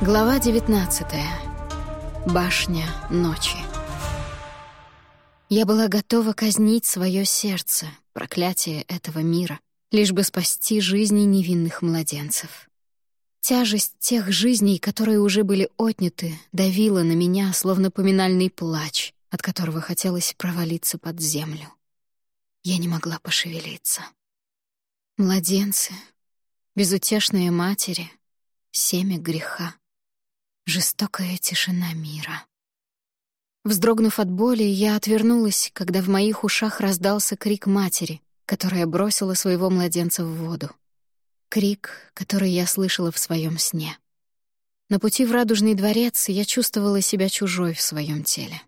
Глава 19. Башня ночи. Я была готова казнить свое сердце, проклятие этого мира, лишь бы спасти жизни невинных младенцев. Тяжесть тех жизней, которые уже были отняты, давила на меня, словно поминальный плач, от которого хотелось провалиться под землю. Я не могла пошевелиться. Младенцы, безутешные матери, семя греха. Жестокая тишина мира. Вздрогнув от боли, я отвернулась, когда в моих ушах раздался крик матери, которая бросила своего младенца в воду. Крик, который я слышала в своем сне. На пути в Радужный дворец я чувствовала себя чужой в своем теле.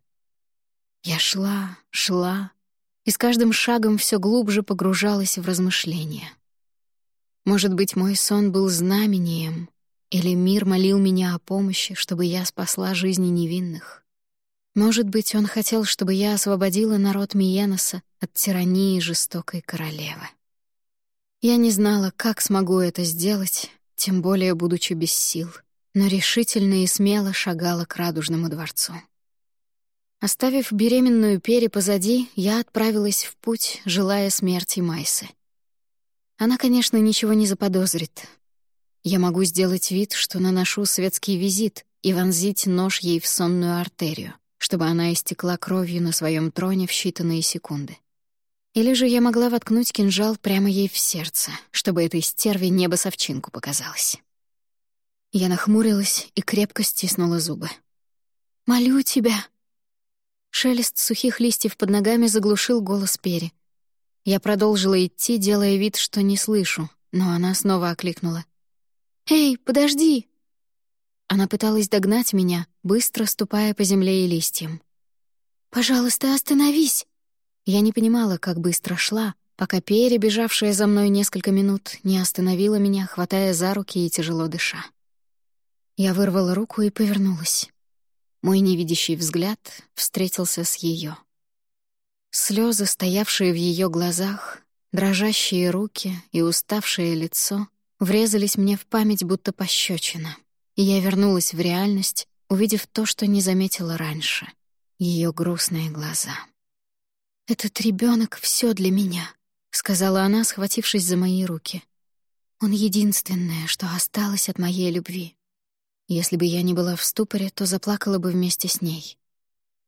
Я шла, шла, и с каждым шагом все глубже погружалась в размышления. Может быть, мой сон был знамением, или мир молил меня о помощи, чтобы я спасла жизни невинных? Может быть, он хотел, чтобы я освободила народ Миеноса от тирании жестокой королевы. Я не знала, как смогу это сделать, тем более будучи без сил, но решительно и смело шагала к Радужному дворцу. Оставив беременную Пери позади, я отправилась в путь, желая смерти Майсы. Она, конечно, ничего не заподозрит, я могу сделать вид, что наношу светский визит и вонзить нож ей в сонную артерию, чтобы она истекла кровью на своем троне в считанные секунды. Или же я могла воткнуть кинжал прямо ей в сердце, чтобы этой стерве небо совчинку показалось. Я нахмурилась и крепко стиснула зубы. «Молю тебя!» Шелест сухих листьев под ногами заглушил голос Пери. Я продолжила идти, делая вид, что не слышу, но она снова окликнула. «Эй, подожди!» Она пыталась догнать меня, быстро ступая по земле и листьям. «Пожалуйста, остановись!» Я не понимала, как быстро шла, пока перебежавшая за мной несколько минут не остановила меня, хватая за руки и тяжело дыша. Я вырвала руку и повернулась. Мой невидящий взгляд встретился с ее. Слезы, стоявшие в ее глазах, дрожащие руки и уставшее лицо — врезались мне в память будто пощечина, и я вернулась в реальность, увидев то, что не заметила раньше — ее грустные глаза. «Этот ребенок все для меня», — сказала она, схватившись за мои руки. «Он единственное, что осталось от моей любви. Если бы я не была в ступоре, то заплакала бы вместе с ней.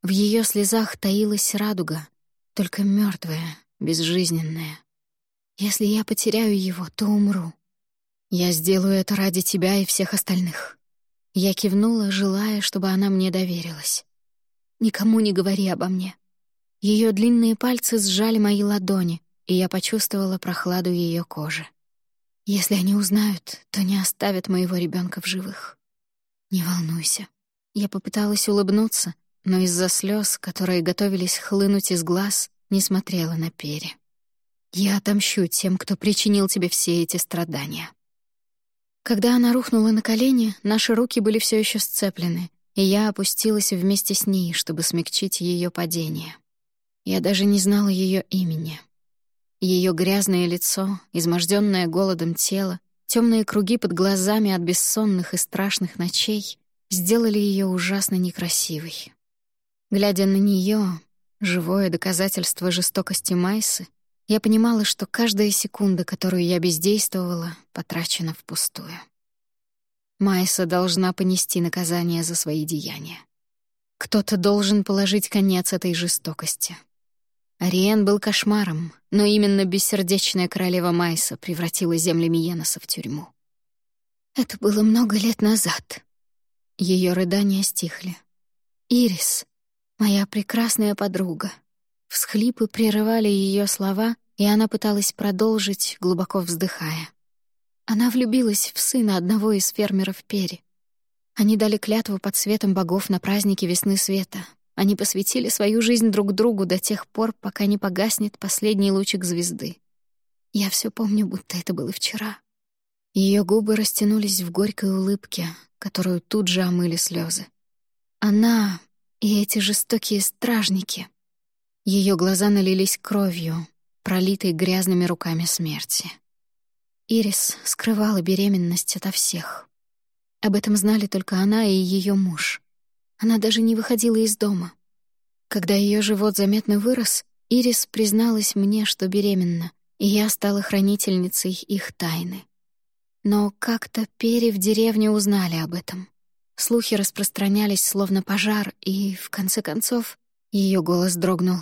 В ее слезах таилась радуга, только мертвая, безжизненная. Если я потеряю его, то умру. «Я сделаю это ради тебя и всех остальных». Я кивнула, желая, чтобы она мне доверилась. «Никому не говори обо мне». Ее длинные пальцы сжали мои ладони, и я почувствовала прохладу ее кожи. Если они узнают, то не оставят моего ребенка в живых. Не волнуйся. Я попыталась улыбнуться, но из-за слез, которые готовились хлынуть из глаз, не смотрела на Пере. Я отомщу тем, кто причинил тебе все эти страдания. Когда она рухнула на колени, наши руки были все еще сцеплены, и я опустилась вместе с ней, чтобы смягчить ее падение. Я даже не знала ее имени. Ее грязное лицо, изможденное голодом тело, темные круги под глазами от бессонных и страшных ночей сделали ее ужасно некрасивой. Глядя на нее, живое доказательство жестокости Майсы, я понимала, что каждая секунда, которую я бездействовала, потрачена впустую. Майса должна понести наказание за свои деяния. Кто-то должен положить конец этой жестокости. Ариен был кошмаром, но именно бессердечная королева Майса превратила земли Миеноса в тюрьму. Это было много лет назад. Ее рыдания стихли. Ирис, моя прекрасная подруга. Всхлипы прерывали ее слова, и она пыталась продолжить, глубоко вздыхая. Она влюбилась в сына одного из фермеров Пери. Они дали клятву под светом богов на празднике весны света. Они посвятили свою жизнь друг другу до тех пор, пока не погаснет последний лучик звезды. Я все помню, будто это было вчера. Ее губы растянулись в горькой улыбке, которую тут же омыли слезы. Она и эти жестокие стражники. Ее глаза налились кровью, пролитой грязными руками смерти. Ирис скрывала беременность ото всех. Об этом знали только она и ее муж. Она даже не выходила из дома. Когда ее живот заметно вырос, Ирис призналась мне, что беременна, и я стала хранительницей их тайны. Но как-то Пери в деревне узнали об этом. Слухи распространялись словно пожар, и, в конце концов, ее голос дрогнул.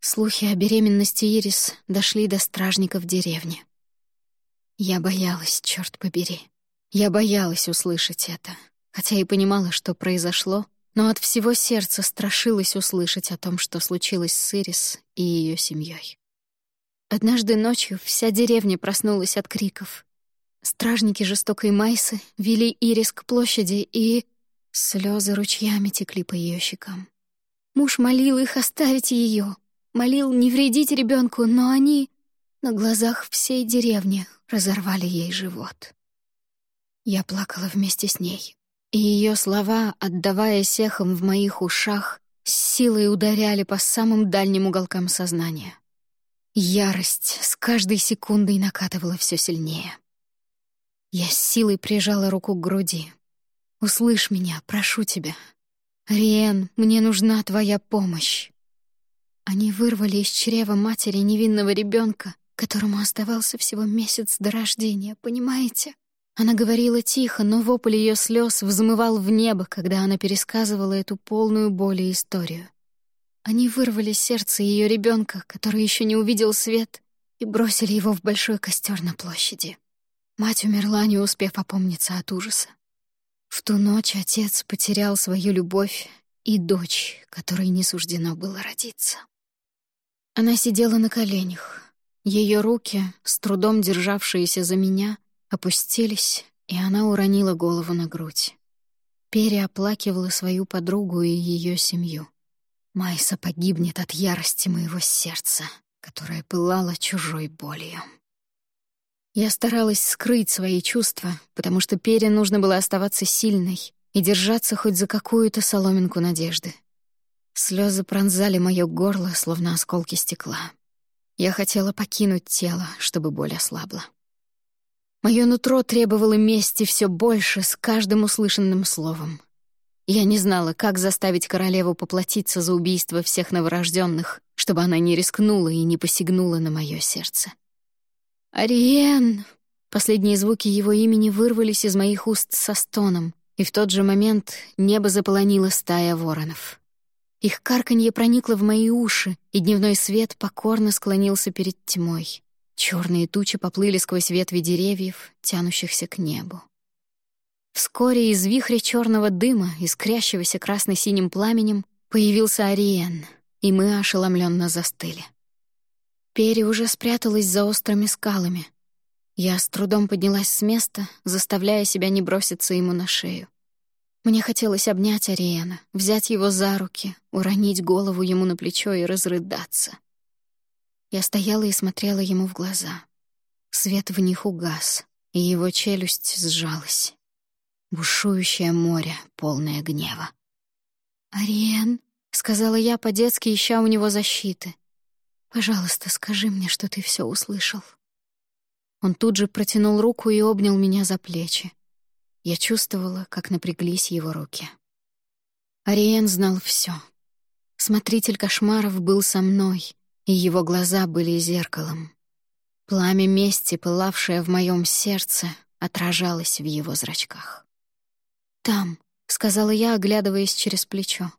Слухи о беременности Ирис дошли до стражников деревни. Я боялась, черт побери. Я боялась услышать это, хотя и понимала, что произошло, но от всего сердца страшилась услышать о том, что случилось с Ирис и ее семьей. Однажды ночью вся деревня проснулась от криков. Стражники жестокой Майсы вели Ирис к площади, и... Слезы ручьями текли по ее щекам. Муж молил их оставить ее, молил не вредить ребенку, но они на глазах всей деревни разорвали ей живот. Я плакала вместе с ней, и ее слова, отдаваясь эхом в моих ушах, с силой ударяли по самым дальним уголкам сознания. Ярость с каждой секундой накатывала все сильнее. Я с силой прижала руку к груди. «Услышь меня, прошу тебя. Риэн, мне нужна твоя помощь». Они вырвали из чрева матери невинного ребенка, которому оставался всего месяц до рождения, понимаете? Она говорила тихо, но вопль ее слез взмывал в небо, когда она пересказывала эту полную боли историю. Они вырвали сердце ее ребенка, который еще не увидел свет, и бросили его в большой костер на площади. Мать умерла, не успев опомниться от ужаса. В ту ночь отец потерял свою любовь и дочь, которой не суждено было родиться. Она сидела на коленях. Ее руки, с трудом державшиеся за меня, опустились, и она уронила голову на грудь. Переоплакивала свою подругу и ее семью. Майса погибнет от ярости моего сердца, которое пылало чужой болью. Я старалась скрыть свои чувства, потому что Пере нужно было оставаться сильной и держаться хоть за какую-то соломинку надежды. Слезы пронзали мое горло, словно осколки стекла. Я хотела покинуть тело, чтобы боль ослабла. Мое нутро требовало мести все больше с каждым услышанным словом. Я не знала, как заставить королеву поплатиться за убийство всех новорожденных, чтобы она не рискнула и не посягнула на мое сердце. «Ариен!» Последние звуки его имени вырвались из моих уст со стоном, и в тот же момент небо заполонило стая воронов. Их карканье проникло в мои уши, и дневной свет покорно склонился перед тьмой. Черные тучи поплыли сквозь ветви деревьев, тянущихся к небу. Вскоре из вихря черного дыма, искрящегося красно-синим пламенем, появился Ариен, и мы ошеломленно застыли. Перри уже спряталась за острыми скалами. Я с трудом поднялась с места, заставляя себя не броситься ему на шею. Мне хотелось обнять Ариэна, взять его за руки, уронить голову ему на плечо и разрыдаться. Я стояла и смотрела ему в глаза. Свет в них угас, и его челюсть сжалась. Бушующее море, полное гнева. «Ариен», — сказала я по-детски, ища у него защиты — Пожалуйста, скажи мне, что ты все услышал». Он тут же протянул руку и обнял меня за плечи. Я чувствовала, как напряглись его руки. Ариен знал все. Смотритель кошмаров был со мной, и его глаза были зеркалом. Пламя мести, пылавшее в моем сердце, отражалось в его зрачках. «Там», — сказала я, оглядываясь через плечо.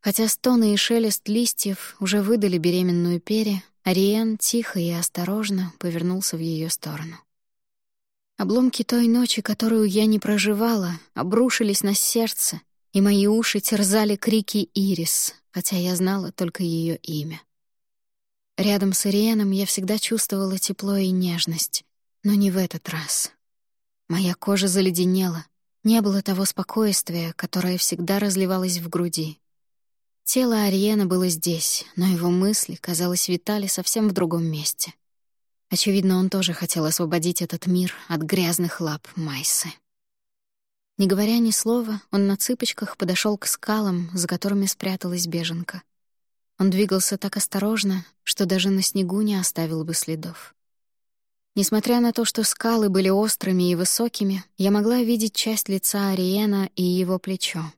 Хотя стоны и шелест листьев уже выдали беременную перья, Ариен тихо и осторожно повернулся в ее сторону. Обломки той ночи, которую я не проживала, обрушились на сердце, и мои уши терзали крики Ирис, хотя я знала только ее имя. Рядом с Ириеном я всегда чувствовала тепло и нежность, но не в этот раз. Моя кожа заледенела, не было того спокойствия, которое всегда разливалось в груди. Тело Ариена было здесь, но его мысли, казалось, витали совсем в другом месте. Очевидно, он тоже хотел освободить этот мир от грязных лап Майсы. Не говоря ни слова, он на цыпочках подошел к скалам, за которыми спряталась беженка. Он двигался так осторожно, что даже на снегу не оставил бы следов. Несмотря на то, что скалы были острыми и высокими, я могла видеть часть лица Ариена и его плечо.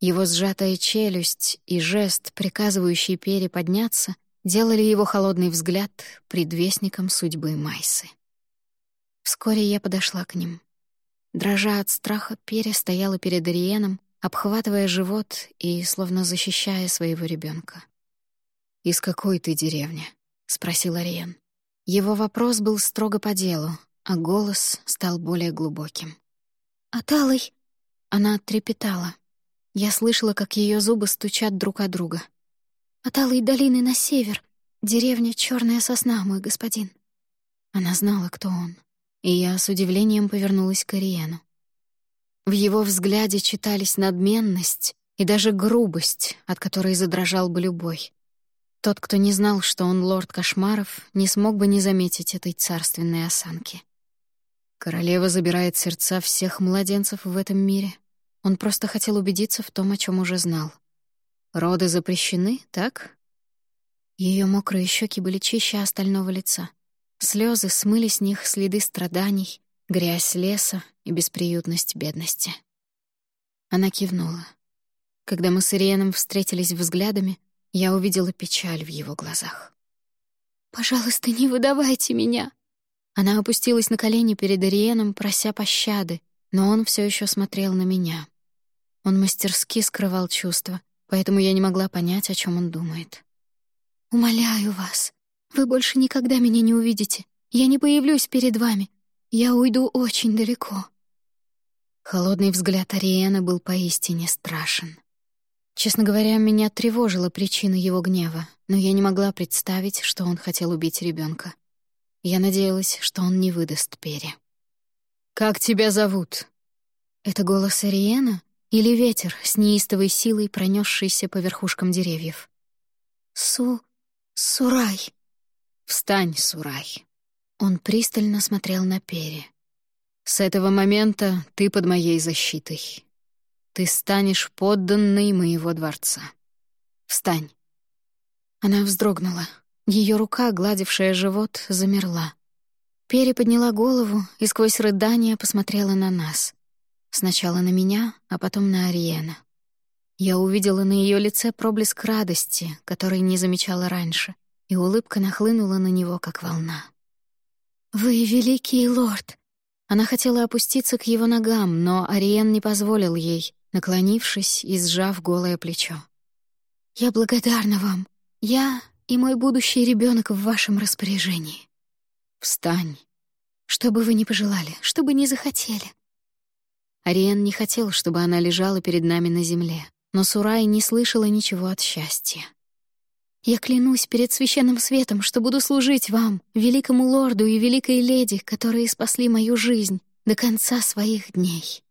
Его сжатая челюсть и жест, приказывающий Пере подняться, делали его холодный взгляд предвестником судьбы Майсы. Вскоре я подошла к ним. Дрожа от страха, Пере стояла перед Ариеном, обхватывая живот и словно защищая своего ребенка. «Из какой ты деревни?» — спросил Ариен. Его вопрос был строго по делу, а голос стал более глубоким. «Аталой!» Она трепетала. Я слышала, как ее зубы стучат друг о друга. «Аталой долины на север. Деревня Черная сосна, мой господин». Она знала, кто он, и я с удивлением повернулась к Ариену. В его взгляде читались надменность и даже грубость, от которой задрожал бы любой. Тот, кто не знал, что он лорд кошмаров, не смог бы не заметить этой царственной осанки. Королева забирает сердца всех младенцев в этом мире. Он просто хотел убедиться в том, о чем уже знал. Роды запрещены, так? Ее мокрые щеки были чище остального лица. Слезы смыли с них следы страданий, грязь леса и бесприютность бедности. Она кивнула. Когда мы с Ириеном встретились взглядами, я увидела печаль в его глазах. «Пожалуйста, не выдавайте меня!» Она опустилась на колени перед Ариеном, прося пощады, но он все еще смотрел на меня. Он мастерски скрывал чувства, поэтому я не могла понять, о чем он думает. «Умоляю вас, вы больше никогда меня не увидите. Я не появлюсь перед вами. Я уйду очень далеко». Холодный взгляд Ариэна был поистине страшен. Честно говоря, меня тревожила причина его гнева, но я не могла представить, что он хотел убить ребенка. Я надеялась, что он не выдаст Перри. «Как тебя зовут?» Это голос Ариена или ветер с неистовой силой, пронесшийся по верхушкам деревьев? «Су... Сурай». «Встань, Сурай». Он пристально смотрел на Перри. «С этого момента ты под моей защитой. Ты станешь подданной моего дворца. Встань». Она вздрогнула. Ее рука, гладившая живот, замерла. Пере подняла голову и сквозь рыдания посмотрела на нас. Сначала на меня, а потом на Ариена. Я увидела на ее лице проблеск радости, который не замечала раньше, и улыбка нахлынула на него, как волна. «Вы великий лорд!» Она хотела опуститься к его ногам, но Ариен не позволил ей, наклонившись и сжав голое плечо. «Я благодарна вам. Я и мой будущий ребенок в вашем распоряжении. Встань. Что бы вы ни пожелали, что бы ни захотели». Ариен не хотел, чтобы она лежала перед нами на земле, но Сурай не слышала ничего от счастья. «Я клянусь перед священным светом, что буду служить вам, великому лорду и великой леди, которые спасли мою жизнь до конца своих дней».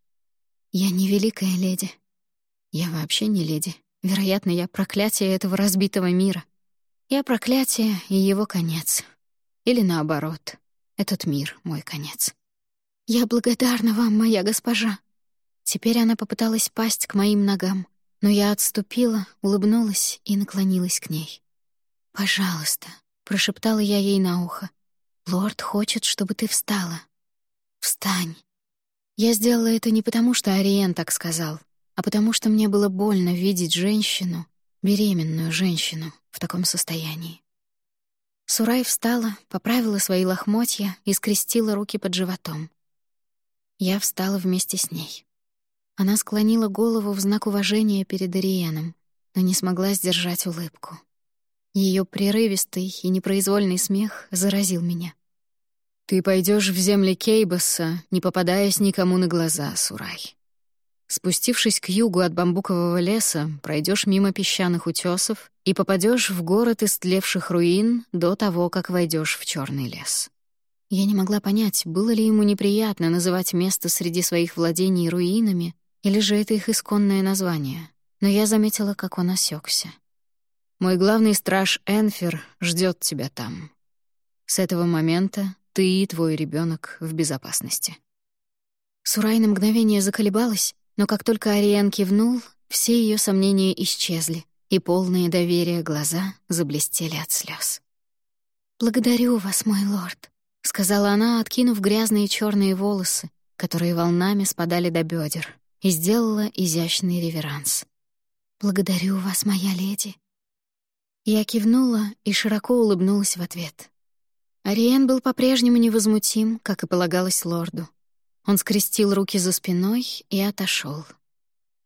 Я не великая леди. Я вообще не леди. Вероятно, я проклятие этого разбитого мира. Я проклятие и его конец. Или наоборот, этот мир — мой конец. Я благодарна вам, моя госпожа. Теперь она попыталась пасть к моим ногам, но я отступила, улыбнулась и наклонилась к ней. «Пожалуйста», — прошептала я ей на ухо. «Лорд хочет, чтобы ты встала. Встань». Я сделала это не потому, что Ариен так сказал, а потому что мне было больно видеть женщину, беременную женщину, в таком состоянии. Сурай встала, поправила свои лохмотья и скрестила руки под животом. Я встала вместе с ней. Она склонила голову в знак уважения перед Ариеном, но не смогла сдержать улыбку. Ее прерывистый и непроизвольный смех заразил меня. Ты пойдешь в земли Кейбаса, не попадаясь никому на глаза, Сурай. Спустившись к югу от бамбукового леса, пройдешь мимо песчаных утесов и попадешь в город истлевших руин до того, как войдешь в черный лес. Я не могла понять, было ли ему неприятно называть место среди своих владений руинами, или же это их исконное название, но я заметила, как он осекся. Мой главный страж Энфер ждет тебя там. С этого момента ты и твой ребенок в безопасности». Сурай на мгновение заколебалась, но как только Ариан кивнул, все ее сомнения исчезли, и полные доверия глаза заблестели от слез. «Благодарю вас, мой лорд», — сказала она, откинув грязные черные волосы, которые волнами спадали до бедер, и сделала изящный реверанс. «Благодарю вас, моя леди». Я кивнула и широко улыбнулась в ответ. Ариен был по-прежнему невозмутим, как и полагалось лорду. Он скрестил руки за спиной и отошел.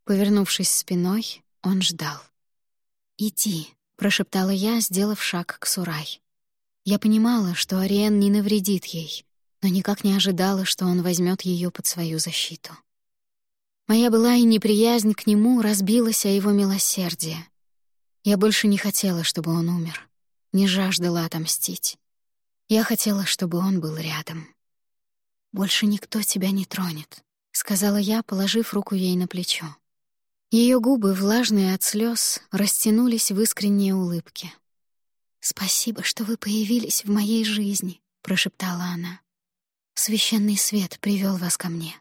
Повернувшись спиной, он ждал. «Иди», — прошептала я, сделав шаг к Сурай. Я понимала, что Ариен не навредит ей, но никак не ожидала, что он возьмет ее под свою защиту. Моя была и неприязнь к нему разбилась о его милосердие. Я больше не хотела, чтобы он умер, не жаждала отомстить. Я хотела, чтобы он был рядом. «Больше никто тебя не тронет», — сказала я, положив руку ей на плечо. Ее губы, влажные от слез, растянулись в искренние улыбки. «Спасибо, что вы появились в моей жизни», — прошептала она. «Священный свет привел вас ко мне.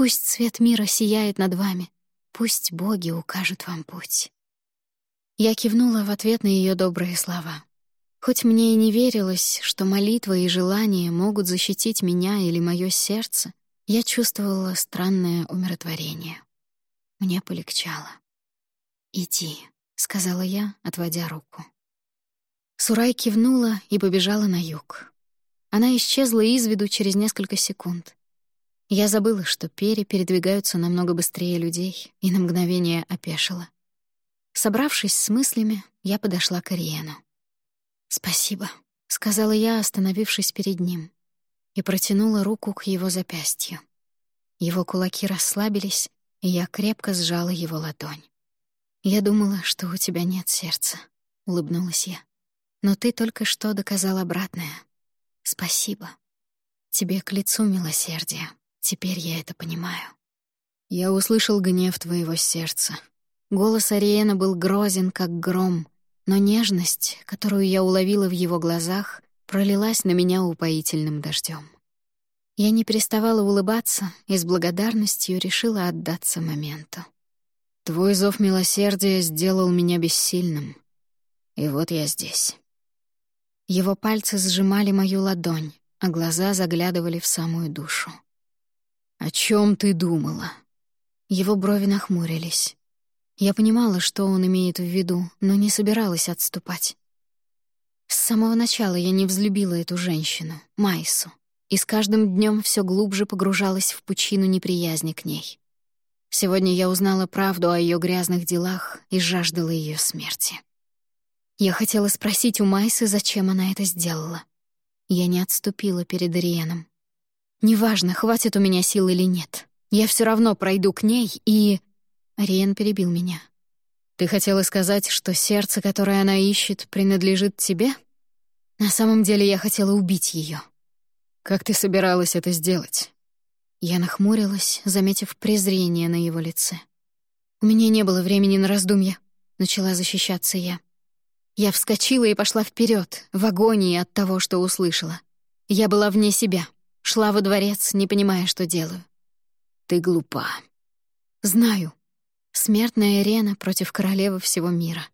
Пусть свет мира сияет над вами, пусть боги укажут вам путь». Я кивнула в ответ на ее добрые слова. Хоть мне и не верилось, что молитва и желания могут защитить меня или мое сердце, я чувствовала странное умиротворение. Мне полегчало. «Иди», — сказала я, отводя руку. Сурай кивнула и побежала на юг. Она исчезла из виду через несколько секунд. Я забыла, что пери передвигаются намного быстрее людей, и на мгновение опешила. Собравшись с мыслями, я подошла к Ариену. «Спасибо», — сказала я, остановившись перед ним, и протянула руку к его запястью. Его кулаки расслабились, и я крепко сжала его ладонь. «Я думала, что у тебя нет сердца», — улыбнулась я. Но ты только что доказал обратное. Спасибо. Тебе к лицу милосердие. Теперь я это понимаю. Я услышал гнев твоего сердца. Голос Ариена был грозен, как гром, но нежность, которую я уловила в его глазах, пролилась на меня упоительным дождем. Я не переставала улыбаться и с благодарностью решила отдаться моменту. Твой зов милосердия сделал меня бессильным. И вот я здесь. Его пальцы сжимали мою ладонь, а глаза заглядывали в самую душу. «О чем ты думала?» Его брови нахмурились. Я понимала, что он имеет в виду, но не собиралась отступать. С самого начала я не взлюбила эту женщину, Майсу, и с каждым днем все глубже погружалась в пучину неприязни к ней. Сегодня я узнала правду о ее грязных делах и жаждала ее смерти. Я хотела спросить у Майсы, зачем она это сделала. Я не отступила перед Ариеном. «Неважно, хватит у меня сил или нет. Я все равно пройду к ней и...» Ариен перебил меня. «Ты хотела сказать, что сердце, которое она ищет, принадлежит тебе?» «На самом деле я хотела убить ее. «Как ты собиралась это сделать?» Я нахмурилась, заметив презрение на его лице. «У меня не было времени на раздумья», — начала защищаться я. Я вскочила и пошла вперед, в агонии от того, что услышала. Я была вне себя, шла во дворец, не понимая, что делаю. Ты глупа. Знаю. Смертная арена против королевы всего мира.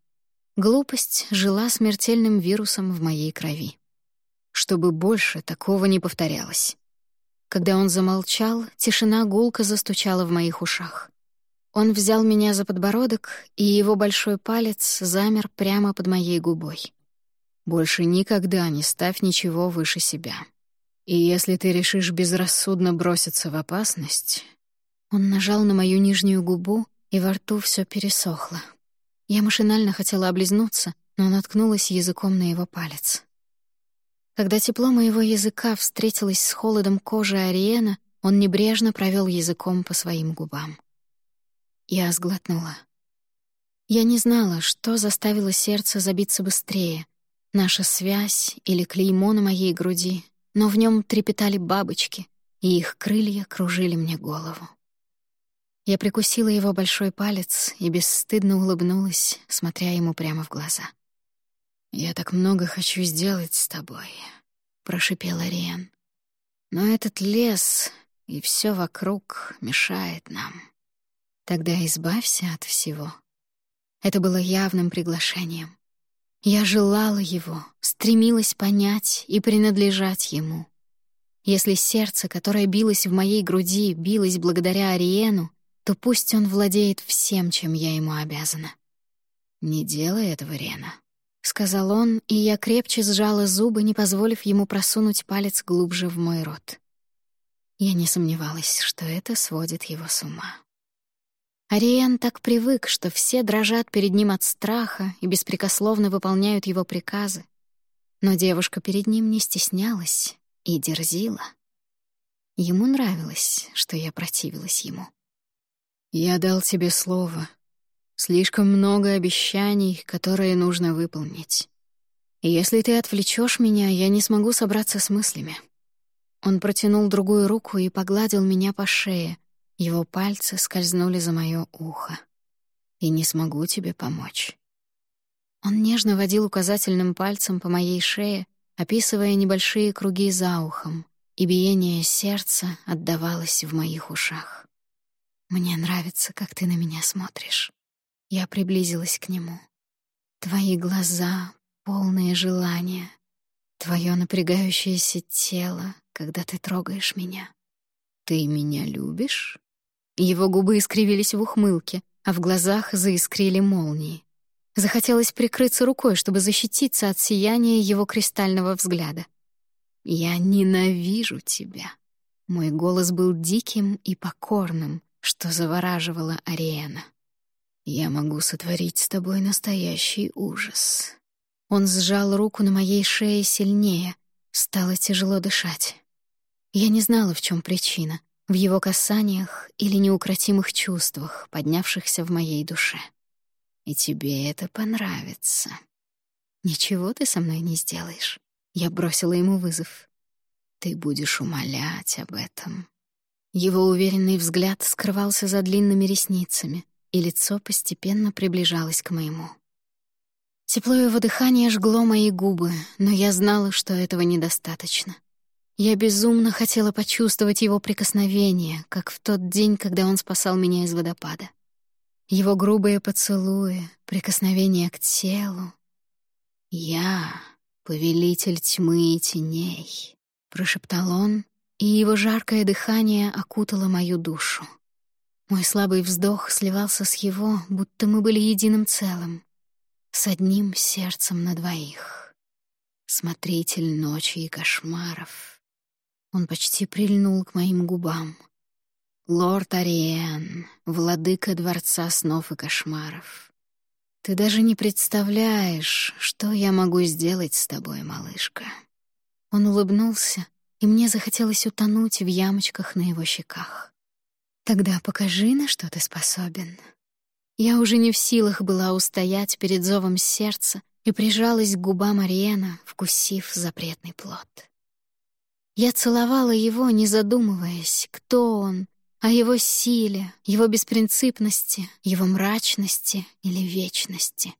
Глупость жила смертельным вирусом в моей крови. Чтобы больше такого не повторялось. Когда он замолчал, тишина гулко застучала в моих ушах. Он взял меня за подбородок, и его большой палец замер прямо под моей губой. «Больше никогда не ставь ничего выше себя. И если ты решишь безрассудно броситься в опасность...» Он нажал на мою нижнюю губу, и во рту все пересохло. Я машинально хотела облизнуться, но наткнулась языком на его палец. Когда тепло моего языка встретилось с холодом кожи Ариена, он небрежно провел языком по своим губам. Я сглотнула. Я не знала, что заставило сердце забиться быстрее. Наша связь или клеймо на моей груди, но в нем трепетали бабочки, и их крылья кружили мне голову. Я прикусила его большой палец и бесстыдно улыбнулась, смотря ему прямо в глаза. «Я так много хочу сделать с тобой», — прошипела Риан. «Но этот лес и все вокруг мешает нам». Тогда избавься от всего. Это было явным приглашением. Я желала его, стремилась понять и принадлежать ему. Если сердце, которое билось в моей груди, билось благодаря Ариену, то пусть он владеет всем, чем я ему обязана. «Не делай этого, Рена», — сказал он, и я крепче сжала зубы, не позволив ему просунуть палец глубже в мой рот. Я не сомневалась, что это сводит его с ума. Ариен так привык, что все дрожат перед ним от страха и беспрекословно выполняют его приказы. Но девушка перед ним не стеснялась и дерзила. Ему нравилось, что я противилась ему. «Я дал тебе слово. Слишком много обещаний, которые нужно выполнить. Если ты отвлечешь меня, я не смогу собраться с мыслями». Он протянул другую руку и погладил меня по шее. Его пальцы скользнули за моё ухо. «И не смогу тебе помочь». Он нежно водил указательным пальцем по моей шее, описывая небольшие круги за ухом, и биение сердца отдавалось в моих ушах. «Мне нравится, как ты на меня смотришь». Я приблизилась к нему. Твои глаза, полные желания, твое напрягающееся тело, когда ты трогаешь меня. Ты меня любишь? Его губы искривились в ухмылке, а в глазах заискрили молнии. Захотелось прикрыться рукой, чтобы защититься от сияния его кристального взгляда. «Я ненавижу тебя». Мой голос был диким и покорным, что завораживало Ариэна. Я могу сотворить с тобой настоящий ужас. Он сжал руку на моей шее сильнее. Стало тяжело дышать. Я не знала, в чем причина — в его касаниях или неукротимых чувствах, поднявшихся в моей душе. И тебе это понравится. Ничего ты со мной не сделаешь. Я бросила ему вызов. Ты будешь умолять об этом. Его уверенный взгляд скрывался за длинными ресницами — и лицо постепенно приближалось к моему. Тепло его дыхания жгло мои губы, но я знала, что этого недостаточно. Я безумно хотела почувствовать его прикосновение, как в тот день, когда он спасал меня из водопада. Его грубые поцелуи, прикосновения к телу. «Я — повелитель тьмы и теней», — прошептал он, и его жаркое дыхание окутало мою душу. Мой слабый вздох сливался с его, будто мы были единым целым, с одним сердцем на двоих. Смотритель ночи и кошмаров. Он почти прильнул к моим губам. Лорд Ариен, владыка дворца снов и кошмаров. Ты даже не представляешь, что я могу сделать с тобой, малышка. Он улыбнулся, и мне захотелось утонуть в ямочках на его щеках. Тогда покажи, на что ты способен. Я уже не в силах была устоять перед зовом сердца и прижалась к губам Ариена, вкусив запретный плод. Я целовала его, не задумываясь, кто он, о его силе, его беспринципности, его мрачности или вечности.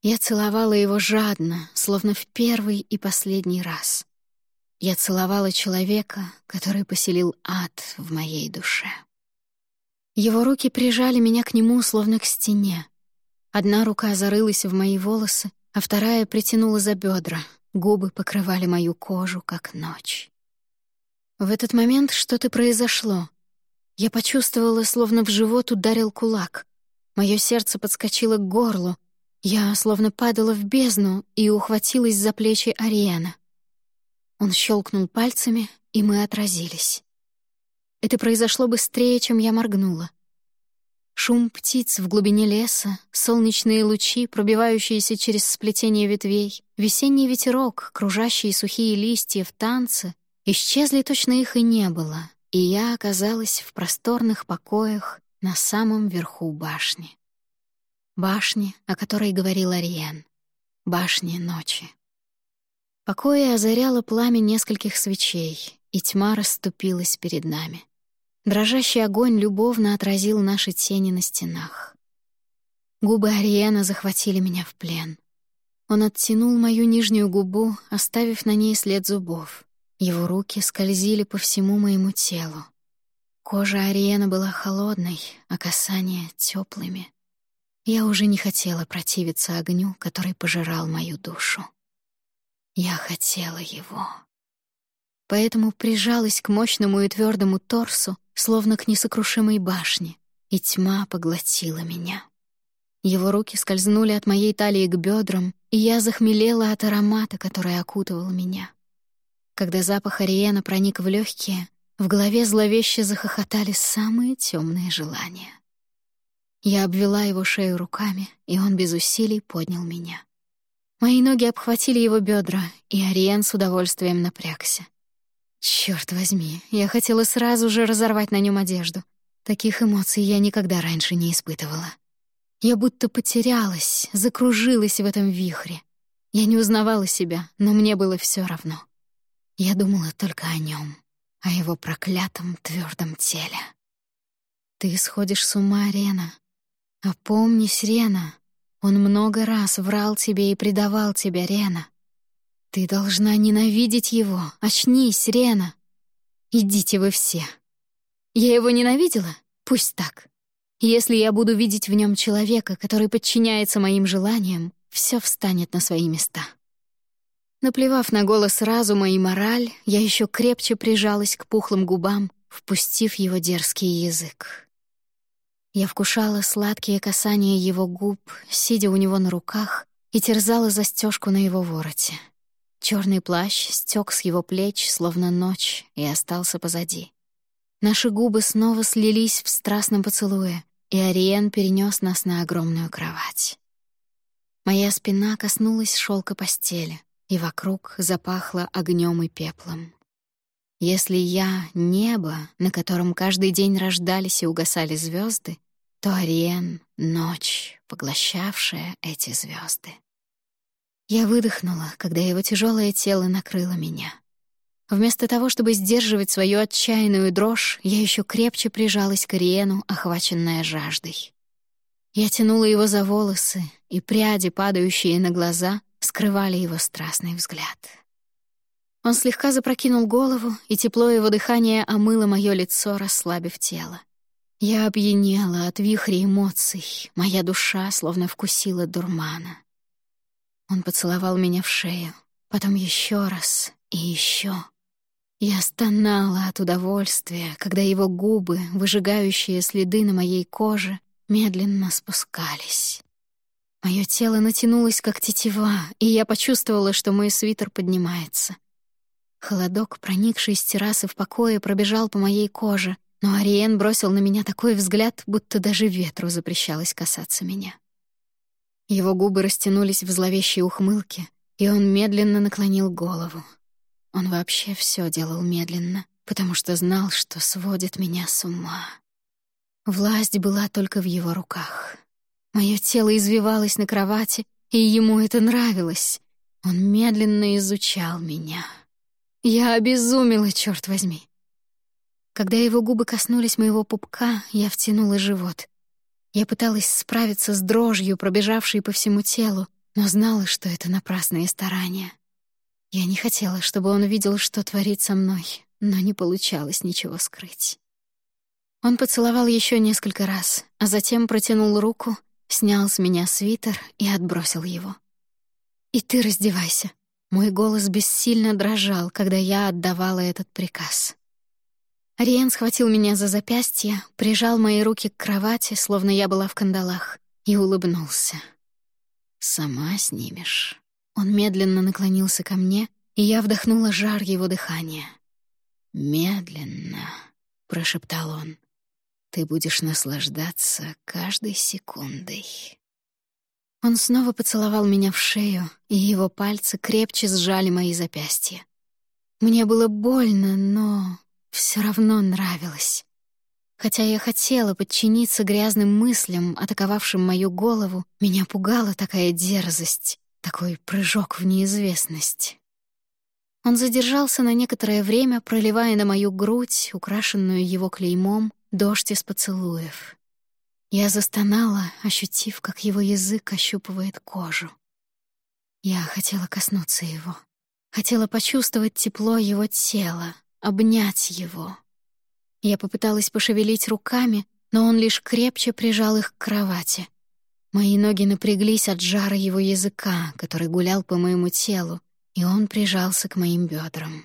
Я целовала его жадно, словно в первый и последний раз. Я целовала человека, который поселил ад в моей душе. Его руки прижали меня к нему, словно к стене. Одна рука зарылась в мои волосы, а вторая притянула за бедра. Губы покрывали мою кожу, как ночь. В этот момент что-то произошло. Я почувствовала, словно в живот ударил кулак. Мое сердце подскочило к горлу. Я словно падала в бездну и ухватилась за плечи Ариэна. Он щелкнул пальцами, и мы отразились. Это произошло быстрее, чем я моргнула. Шум птиц в глубине леса, солнечные лучи, пробивающиеся через сплетение ветвей, весенний ветерок, кружащие сухие листья в танце, исчезли точно их и не было, и я оказалась в просторных покоях на самом верху башни. Башни, о которой говорил Ариен. Башни ночи. Покои озаряло пламя нескольких свечей, и тьма расступилась перед нами. Дрожащий огонь любовно отразил наши тени на стенах. Губы Ариэна захватили меня в плен. Он оттянул мою нижнюю губу, оставив на ней след зубов. Его руки скользили по всему моему телу. Кожа Ариэна была холодной, а касания — теплыми. Я уже не хотела противиться огню, который пожирал мою душу. Я хотела его. поэтому прижалась к мощному и твердому торсу, словно к несокрушимой башне, и тьма поглотила меня. Его руки скользнули от моей талии к бедрам, и я захмелела от аромата, который окутывал меня. Когда запах Ариена проник в легкие, в голове зловеще захохотали самые темные желания. Я обвела его шею руками, и он без усилий поднял меня. Мои ноги обхватили его бедра, и Ариен с удовольствием напрягся. Черт возьми, я хотела сразу же разорвать на нем одежду. Таких эмоций я никогда раньше не испытывала. Я будто потерялась, закружилась в этом вихре. Я не узнавала себя, но мне было все равно. Я думала только о нем, о его проклятом твердом теле. «Ты сходишь с ума, Рена. Опомнись, Рена. Он много раз врал тебе и предавал тебя, Рена. Ты должна ненавидеть его. Очнись, Рена. Идите вы все. Я его ненавидела? Пусть так. Если я буду видеть в нем человека, который подчиняется моим желаниям, все встанет на свои места. Наплевав на голос разума и мораль, я еще крепче прижалась к пухлым губам, впустив его дерзкий язык. Я вкушала сладкие касания его губ, сидя у него на руках, и терзала застежку на его вороте. Черный плащ стек с его плеч, словно ночь, и остался позади. Наши губы снова слились в страстном поцелуе, и Ариен перенес нас на огромную кровать. Моя спина коснулась шелка постели, и вокруг запахло огнем и пеплом. Если я — небо, на котором каждый день рождались и угасали звезды, то Ариен — ночь, поглощавшая эти звезды. Я выдохнула, когда его тяжелое тело накрыло меня. Вместо того, чтобы сдерживать свою отчаянную дрожь, я еще крепче прижалась к Ариену, охваченная жаждой. Я тянула его за волосы, и пряди, падающие на глаза, скрывали его страстный взгляд. Он слегка запрокинул голову, и тепло его дыхания омыло мое лицо, расслабив тело. Я опьянела от вихря эмоций, моя душа словно вкусила дурмана. Он поцеловал меня в шею, потом еще раз и еще. Я стонала от удовольствия, когда его губы, выжигающие следы на моей коже, медленно спускались. Мое тело натянулось, как тетива, и я почувствовала, что мой свитер поднимается. Холодок, проникший с террасы в покое, пробежал по моей коже, но Ариен бросил на меня такой взгляд, будто даже ветру запрещалось касаться меня. Его губы растянулись в зловещей ухмылке, и он медленно наклонил голову. Он вообще все делал медленно, потому что знал, что сводит меня с ума. Власть была только в его руках. Мое тело извивалось на кровати, и ему это нравилось. Он медленно изучал меня. Я обезумела, черт возьми. Когда его губы коснулись моего пупка, я втянула живот. Я пыталась справиться с дрожью, пробежавшей по всему телу, но знала, что это напрасные старания. Я не хотела, чтобы он видел, что творит со мной, но не получалось ничего скрыть. Он поцеловал еще несколько раз, а затем протянул руку, снял с меня свитер и отбросил его. «И ты раздевайся». Мой голос бессильно дрожал, когда я отдавала этот приказ. Риен схватил меня за запястье, прижал мои руки к кровати, словно я была в кандалах, и улыбнулся. «Сама снимешь». Он медленно наклонился ко мне, и я вдохнула жар его дыхания. «Медленно», — прошептал он, — «ты будешь наслаждаться каждой секундой». Он снова поцеловал меня в шею, и его пальцы крепче сжали мои запястья. Мне было больно, но все равно нравилось. Хотя я хотела подчиниться грязным мыслям, атаковавшим мою голову, меня пугала такая дерзость. Такой прыжок в неизвестность. Он задержался на некоторое время, проливая на мою грудь, украшенную его клеймом, дождь из поцелуев. Я застонала, ощутив, как его язык ощупывает кожу. Я хотела коснуться его. Хотела почувствовать тепло его тела, обнять его. Я попыталась пошевелить руками, но он лишь крепче прижал их к кровати — Мои ноги напряглись от жара его языка, который гулял по моему телу, и он прижался к моим бедрам.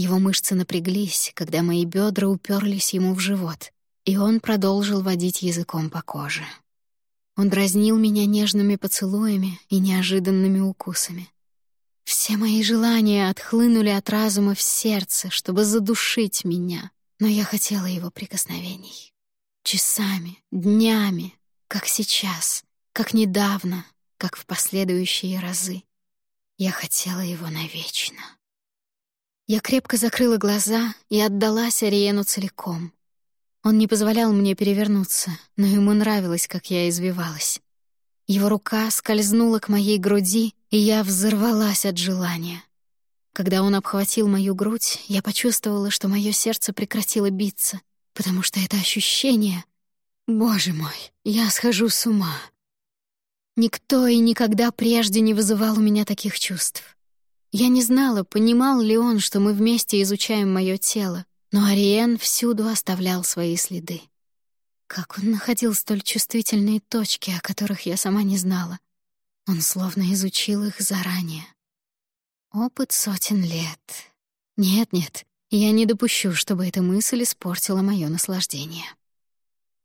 Его мышцы напряглись, когда мои бедра уперлись ему в живот, и он продолжил водить языком по коже. Он дразнил меня нежными поцелуями и неожиданными укусами. Все мои желания отхлынули от разума в сердце, чтобы задушить меня, но я хотела его прикосновений. Часами, днями, как сейчас, как недавно, как в последующие разы. Я хотела его навечно. Я крепко закрыла глаза и отдалась Ариену целиком. Он не позволял мне перевернуться, но ему нравилось, как я извивалась. Его рука скользнула к моей груди, и я взорвалась от желания. Когда он обхватил мою грудь, я почувствовала, что мое сердце прекратило биться, потому что это ощущение... Боже мой, я схожу с ума. Никто и никогда прежде не вызывал у меня таких чувств. Я не знала, понимал ли он, что мы вместе изучаем мое тело, но Ариен всюду оставлял свои следы. Как он находил столь чувствительные точки, о которых я сама не знала. Он словно изучил их заранее. Опыт сотен лет. Нет-нет, я не допущу, чтобы эта мысль испортила мое наслаждение.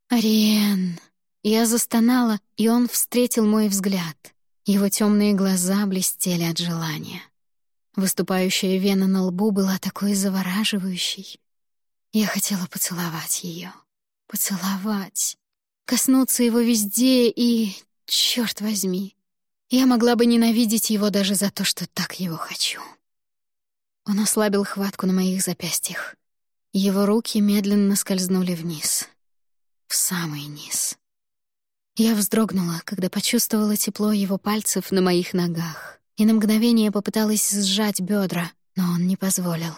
«Ариен!» Я застонала, и он встретил мой взгляд. Его темные глаза блестели от желания. Выступающая вена на лбу была такой завораживающей. Я хотела поцеловать ее, Поцеловать. Коснуться его везде и... черт возьми. Я могла бы ненавидеть его даже за то, что так его хочу. Он ослабил хватку на моих запястьях. Его руки медленно скользнули вниз. В самый низ. Я вздрогнула, когда почувствовала тепло его пальцев на моих ногах, и на мгновение попыталась сжать бедра, но он не позволил.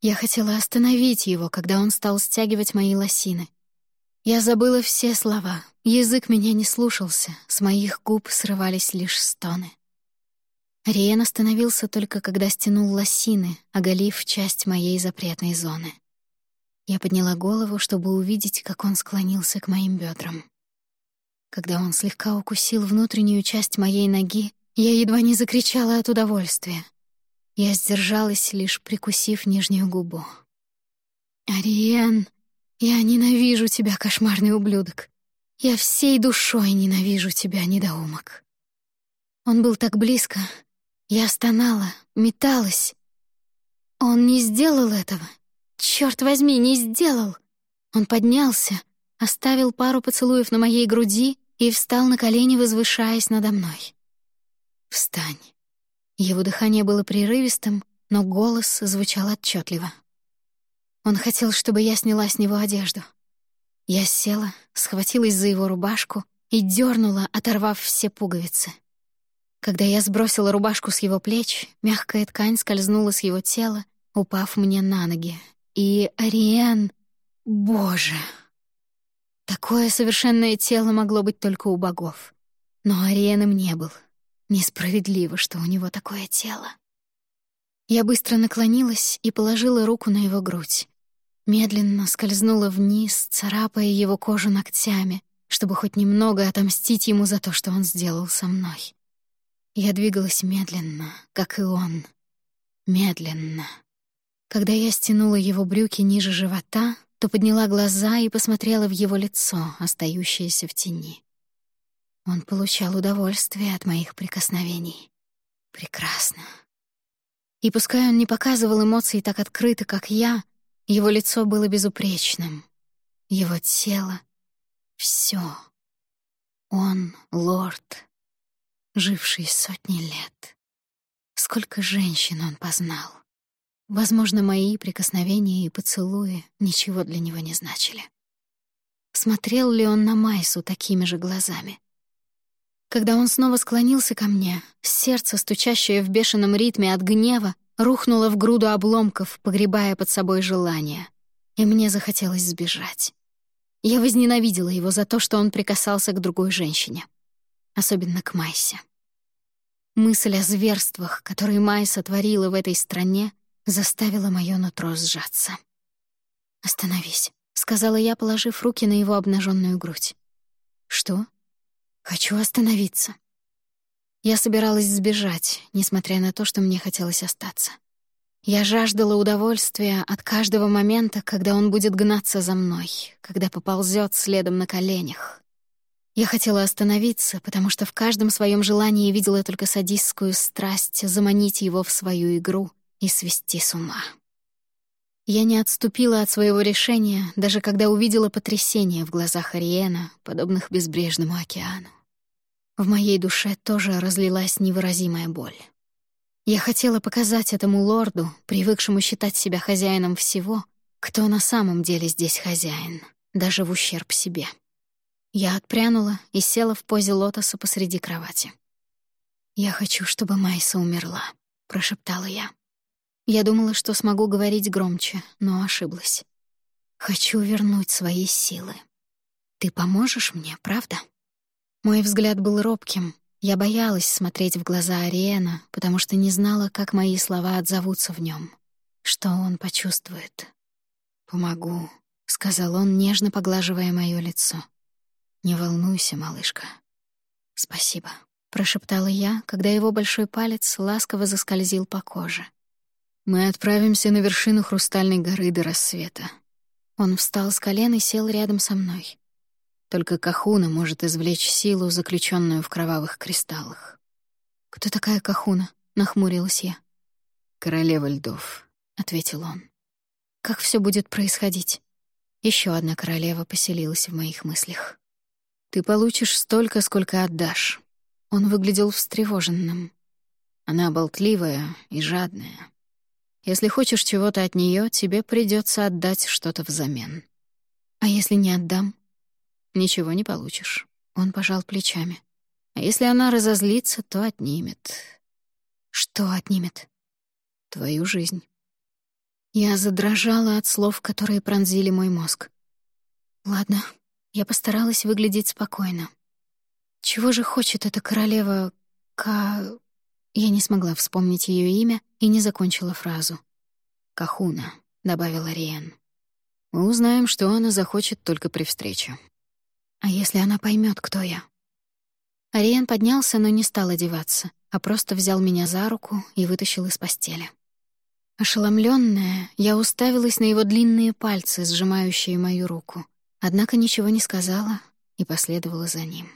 Я хотела остановить его, когда он стал стягивать мои лосины. Я забыла все слова, язык меня не слушался, с моих губ срывались лишь стоны. Риен остановился только когда стянул лосины, оголив часть моей запретной зоны. Я подняла голову, чтобы увидеть, как он склонился к моим бедрам. Когда он слегка укусил внутреннюю часть моей ноги, я едва не закричала от удовольствия. Я сдержалась, лишь прикусив нижнюю губу. «Ариен, я ненавижу тебя, кошмарный ублюдок. Я всей душой ненавижу тебя, недоумок». Он был так близко. Я стонала, металась. Он не сделал этого. Черт возьми, не сделал. Он поднялся, оставил пару поцелуев на моей груди и встал на колени, возвышаясь надо мной. «Встань». Его дыхание было прерывистым, но голос звучал отчетливо. Он хотел, чтобы я сняла с него одежду. Я села, схватилась за его рубашку и дернула, оторвав все пуговицы. Когда я сбросила рубашку с его плеч, мягкая ткань скользнула с его тела, упав мне на ноги. И Ариен... Боже! Такое совершенное тело могло быть только у богов. Но Ариен им не был — Несправедливо, что у него такое тело. Я быстро наклонилась и положила руку на его грудь. Медленно скользнула вниз, царапая его кожу ногтями, чтобы хоть немного отомстить ему за то, что он сделал со мной. Я двигалась медленно, как и он. Медленно. Когда я стянула его брюки ниже живота, то подняла глаза и посмотрела в его лицо, остающееся в тени. Он получал удовольствие от моих прикосновений. Прекрасно. И пускай он не показывал эмоций так открыто, как я, его лицо было безупречным. Его тело — все. Он — лорд, живший сотни лет. Сколько женщин он познал. Возможно, мои прикосновения и поцелуи ничего для него не значили. Смотрел ли он на Майсу такими же глазами? Когда он снова склонился ко мне, сердце, стучащее в бешеном ритме от гнева, рухнуло в груду обломков, погребая под собой желание. И мне захотелось сбежать. Я возненавидела его за то, что он прикасался к другой женщине. Особенно к Майсе. Мысль о зверствах, которые Майса творила в этой стране, заставила моё нутро сжаться. «Остановись», — сказала я, положив руки на его обнаженную грудь. «Что?» Хочу остановиться. Я собиралась сбежать, несмотря на то, что мне хотелось остаться. Я жаждала удовольствия от каждого момента, когда он будет гнаться за мной, когда поползет следом на коленях. Я хотела остановиться, потому что в каждом своем желании видела только садистскую страсть заманить его в свою игру и свести с ума. Я не отступила от своего решения, даже когда увидела потрясение в глазах Ариена, подобных безбрежному океану. В моей душе тоже разлилась невыразимая боль. Я хотела показать этому лорду, привыкшему считать себя хозяином всего, кто на самом деле здесь хозяин, даже в ущерб себе. Я отпрянула и села в позе лотоса посреди кровати. «Я хочу, чтобы Майса умерла», — прошептала я. Я думала, что смогу говорить громче, но ошиблась. «Хочу вернуть свои силы. Ты поможешь мне, правда?» Мой взгляд был робким, я боялась смотреть в глаза Ариэна, потому что не знала, как мои слова отзовутся в нем, что он почувствует. «Помогу», — сказал он, нежно поглаживая моё лицо. «Не волнуйся, малышка». «Спасибо», — прошептала я, когда его большой палец ласково заскользил по коже. «Мы отправимся на вершину Хрустальной горы до рассвета». Он встал с колен и сел рядом со мной. Только Кахуна может извлечь силу, заключенную в кровавых кристаллах. «Кто такая Кахуна?» — нахмурилась я. «Королева льдов», — ответил он. «Как все будет происходить?» Еще одна королева поселилась в моих мыслях. «Ты получишь столько, сколько отдашь». Он выглядел встревоженным. Она болтливая и жадная. Если хочешь чего-то от нее, тебе придется отдать что-то взамен. А если не отдам? Ничего не получишь. Он пожал плечами. А если она разозлится, то отнимет. Что отнимет? Твою жизнь. Я задрожала от слов, которые пронзили мой мозг. Ладно, я постаралась выглядеть спокойно. Чего же хочет эта королева Ка... Я не смогла вспомнить ее имя и не закончила фразу. «Кахуна», — добавила Риен. «Мы узнаем, что она захочет только при встрече. А если она поймет, кто я? Ариен поднялся, но не стал одеваться, а просто взял меня за руку и вытащил из постели. Ошеломленная, я уставилась на его длинные пальцы, сжимающие мою руку, однако ничего не сказала и последовала за ним.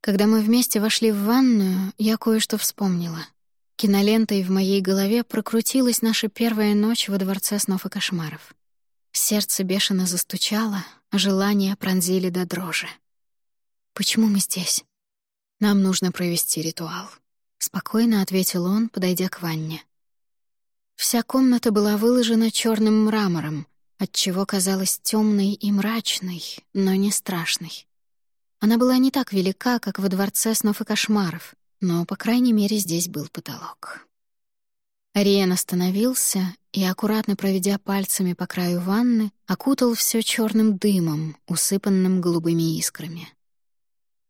Когда мы вместе вошли в ванную, я кое-что вспомнила. Кинолентой в моей голове прокрутилась наша первая ночь во Дворце снов и кошмаров. Сердце бешено застучало, желания пронзили до дрожи. «Почему мы здесь?» «Нам нужно провести ритуал», — спокойно ответил он, подойдя к ванне. Вся комната была выложена черным мрамором, отчего казалась темной и мрачной, но не страшной. Она была не так велика, как во дворце снов и кошмаров, но, по крайней мере, здесь был потолок. Ариен остановился и, аккуратно проведя пальцами по краю ванны, окутал все черным дымом, усыпанным голубыми искрами.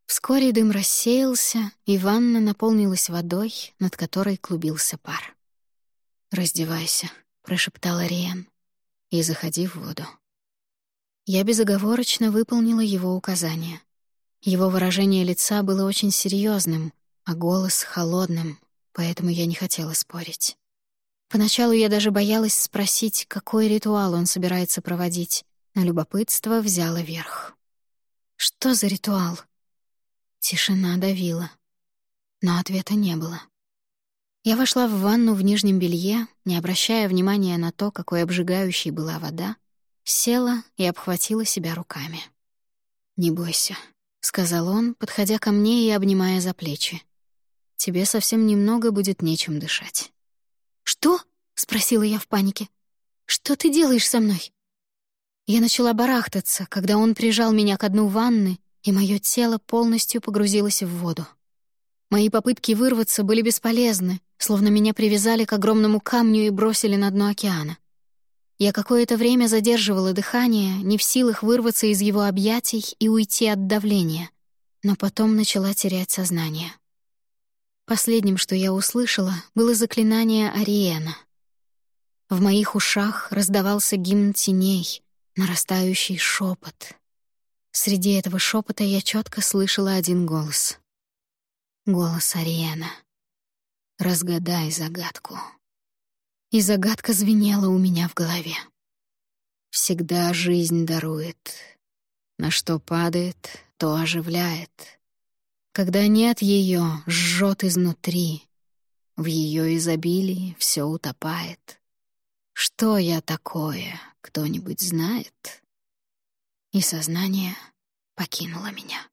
Вскоре дым рассеялся, и ванна наполнилась водой, над которой клубился пар. «Раздевайся», — прошептал Ариен, — «и заходи в воду». Я безоговорочно выполнила его указание. Его выражение лица было очень серьезным, а голос — холодным, поэтому я не хотела спорить. Поначалу я даже боялась спросить, какой ритуал он собирается проводить, но любопытство взяло верх. «Что за ритуал?» Тишина давила, но ответа не было. Я вошла в ванну в нижнем белье, не обращая внимания на то, какой обжигающей была вода, села и обхватила себя руками. «Не бойся», — сказал он, подходя ко мне и обнимая за плечи. «Тебе совсем немного будет нечем дышать». «Что?» — спросила я в панике. «Что ты делаешь со мной?» Я начала барахтаться, когда он прижал меня к дну ванны, и мое тело полностью погрузилось в воду. Мои попытки вырваться были бесполезны, словно меня привязали к огромному камню и бросили на дно океана. Я какое-то время задерживала дыхание, не в силах вырваться из его объятий и уйти от давления, но потом начала терять сознание. Последним, что я услышала, было заклинание Ариена. В моих ушах раздавался гимн теней, нарастающий шепот. Среди этого шепота я четко слышала один голос. Голос Ариена. «Разгадай загадку». и загадка звенела у меня в голове. Всегда жизнь дарует. На что падает, то оживляет. Когда нет ее, жжет изнутри. В ее изобилии все утопает. Что я такое, кто-нибудь знает? И сознание покинуло меня.